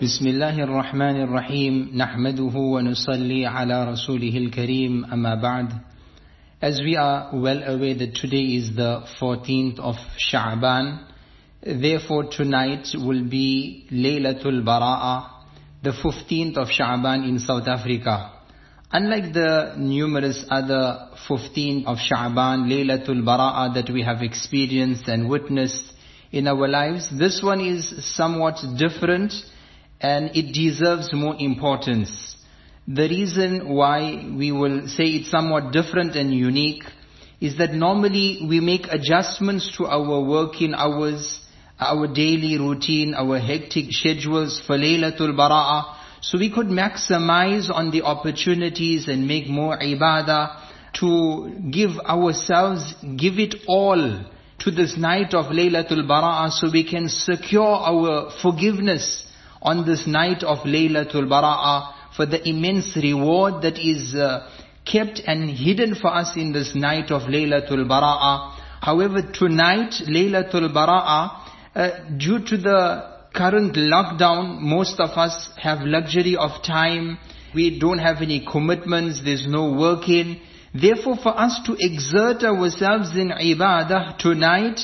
بسم الله الرحمن الرحيم نحمده ونصلي على رسوله الكريم أما بعد As we are well aware that today is the 14th of Sha'ban, therefore tonight will be Laylatul Bara'a, the 15th of Sha'ban in South Africa. Unlike the numerous other 15th of Sha'ban, Laylatul Bara'a that we have experienced and witnessed in our lives, this one is somewhat different and it deserves more importance. The reason why we will say it's somewhat different and unique is that normally we make adjustments to our working hours, our daily routine, our hectic schedules for Laylatul Bara'a, so we could maximize on the opportunities and make more ibadah to give ourselves, give it all to this night of Laylatul Bara'a so we can secure our forgiveness on this night of Laylatul Bara'a for the immense reward that is uh, kept and hidden for us in this night of Laylatul Bara'a. However, tonight, Laylatul Bara'a, uh, due to the current lockdown, most of us have luxury of time. We don't have any commitments. There's no working. Therefore, for us to exert ourselves in ibadah tonight,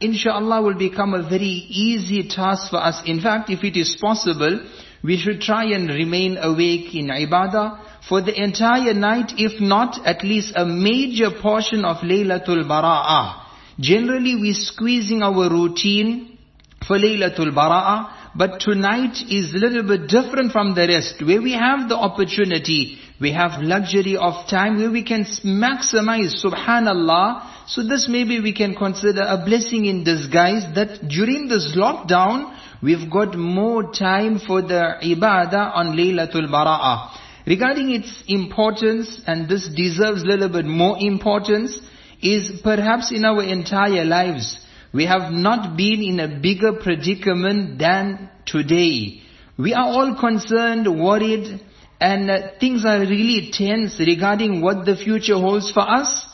inshallah will become a very easy task for us. In fact, if it is possible, we should try and remain awake in ibadah for the entire night, if not at least a major portion of Laylatul Bara'ah. Generally, we're squeezing our routine for Laylatul Bara'ah, but tonight is a little bit different from the rest, where we have the opportunity, we have luxury of time, where we can maximize, subhanallah, so this maybe we can consider a blessing in disguise that during this lockdown, we've got more time for the ibadah on Laylatul Bara'ah. Regarding its importance, and this deserves a little bit more importance, is perhaps in our entire lives, we have not been in a bigger predicament than today. We are all concerned, worried, and uh, things are really tense regarding what the future holds for us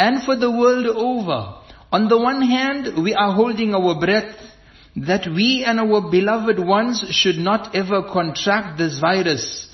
and for the world over. On the one hand, we are holding our breath that we and our beloved ones should not ever contract this virus.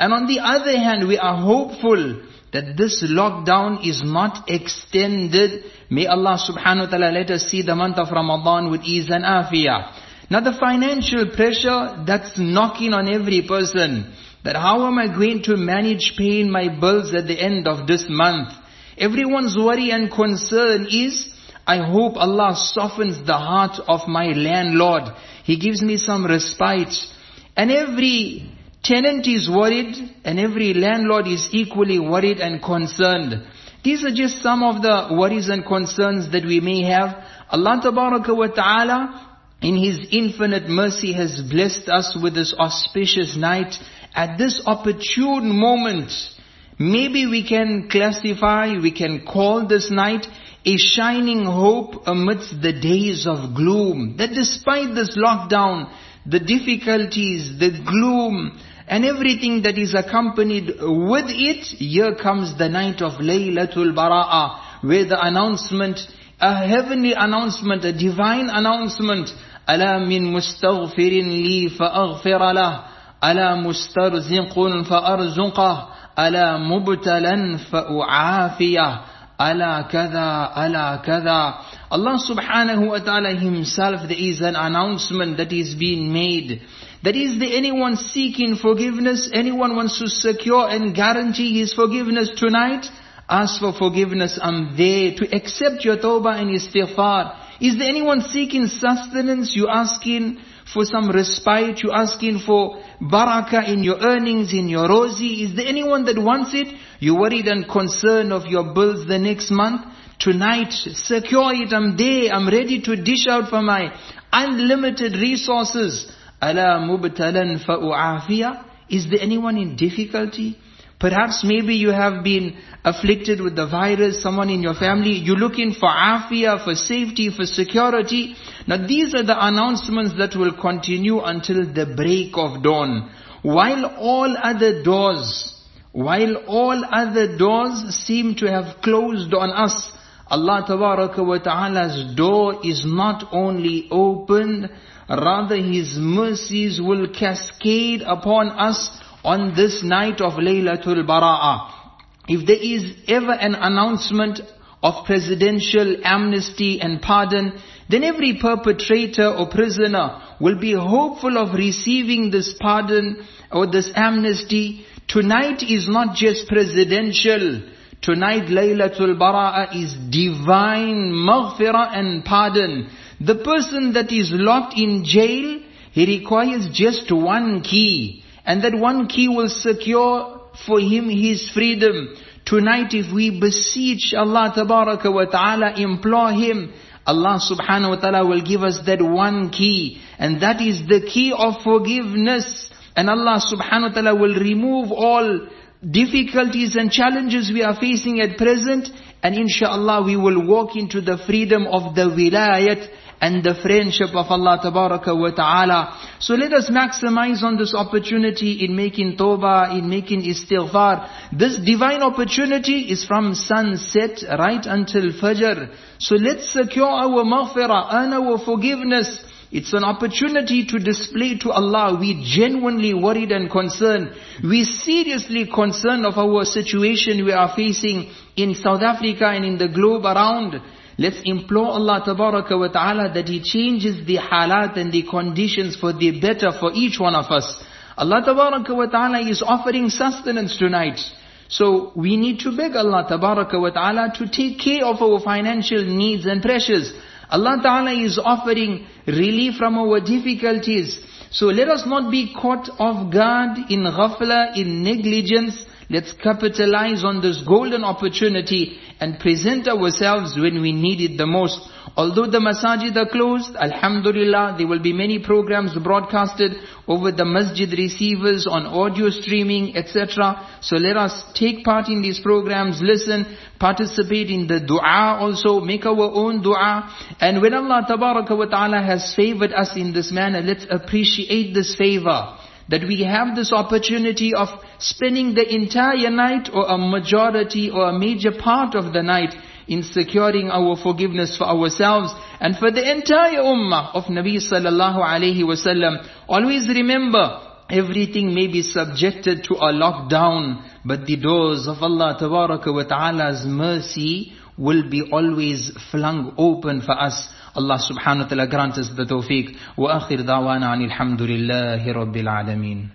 And on the other hand, we are hopeful that this lockdown is not extended. May Allah subhanahu wa ta'ala let us see the month of Ramadan with ease and afiyah. Now the financial pressure that's knocking on every person, that how am I going to manage paying my bills at the end of this month? Everyone's worry and concern is, I hope Allah softens the heart of my landlord. He gives me some respite. And every tenant is worried and every landlord is equally worried and concerned. These are just some of the worries and concerns that we may have. Allah wa ta'ala in His infinite mercy has blessed us with this auspicious night at this opportune moment Maybe we can classify, we can call this night a shining hope amidst the days of gloom. That despite this lockdown, the difficulties, the gloom, and everything that is accompanied with it, here comes the night of Laylatul Bara'ah, where the announcement, a heavenly announcement, a divine announcement, ألا من مستغفر لي فأغفر له ألا مسترزق فأرزقه ألا مبتلا فأعافيه ألا كذا ألا كذا Allah subhanahu wa ta'ala himself there is an announcement that is being made that is there anyone seeking forgiveness anyone wants to secure and guarantee his forgiveness tonight ask for forgiveness I'm there to accept your tawbah and istighfar is there anyone seeking sustenance you asking for some respite, you're asking for barakah in your earnings, in your rozi. Is there anyone that wants it? You're worried and concerned of your bills the next month. Tonight, secure it, I'm there, I'm ready to dish out for my unlimited resources. Ala mubtalan fa'u'afiyah. Is there anyone in difficulty? Perhaps maybe you have been afflicted with the virus, someone in your family, you're looking for afia, for safety, for security. Now these are the announcements that will continue until the break of dawn. While all other doors, while all other doors seem to have closed on us, Allah wa ta'ala's door is not only opened, Rather His mercies will cascade upon us on this night of Laylatul Bara'ah. If there is ever an announcement of presidential amnesty and pardon, then every perpetrator or prisoner will be hopeful of receiving this pardon or this amnesty. Tonight is not just presidential. Tonight Laylatul Bara'ah is divine maghfirah and pardon. The person that is locked in jail, he requires just one key. And that one key will secure for him his freedom. Tonight if we beseech Allah Tabaraka wa Ta'ala, implore Him, Allah subhanahu wa ta'ala will give us that one key. And that is the key of forgiveness. And Allah subhanahu wa ta'ala will remove all difficulties and challenges we are facing at present. And inshallah we will walk into the freedom of the wilayat and the friendship of Allah Tabaraka wa Ta'ala. So let us maximize on this opportunity in making tawbah, in making istighfar. This divine opportunity is from sunset right until fajr. So let's secure our maghfirah, earn our forgiveness. It's an opportunity to display to Allah we genuinely worried and concerned. We seriously concerned of our situation we are facing in South Africa and in the globe around. Let's implore Allah wa Ta'ala that He changes the halat and the conditions for the better for each one of us. Allah wa Ta'ala is offering sustenance tonight. So we need to beg Allah wa Ta'ala to take care of our financial needs and pressures. Allah Ta'ala is offering relief from our difficulties. So let us not be caught off guard in ghafla, in negligence. Let's capitalize on this golden opportunity and present ourselves when we need it the most. Although the masajid are closed, Alhamdulillah, there will be many programs broadcasted over the masjid receivers on audio streaming, etc. So let us take part in these programs, listen, participate in the dua also, make our own dua. And when Allah wa ta'ala has favored us in this manner, let's appreciate this favor that we have this opportunity of spending the entire night or a majority or a major part of the night in securing our forgiveness for ourselves and for the entire ummah of Nabi sallallahu alayhi wasallam. Always remember, everything may be subjected to a lockdown, but the doors of Allah wa ta'ala's mercy will be always flung open for us. Allah subhanahu wa ta'ala grant us the tawfiq. Wa akhir da'wana anil hamdulillahi rabbil alameen.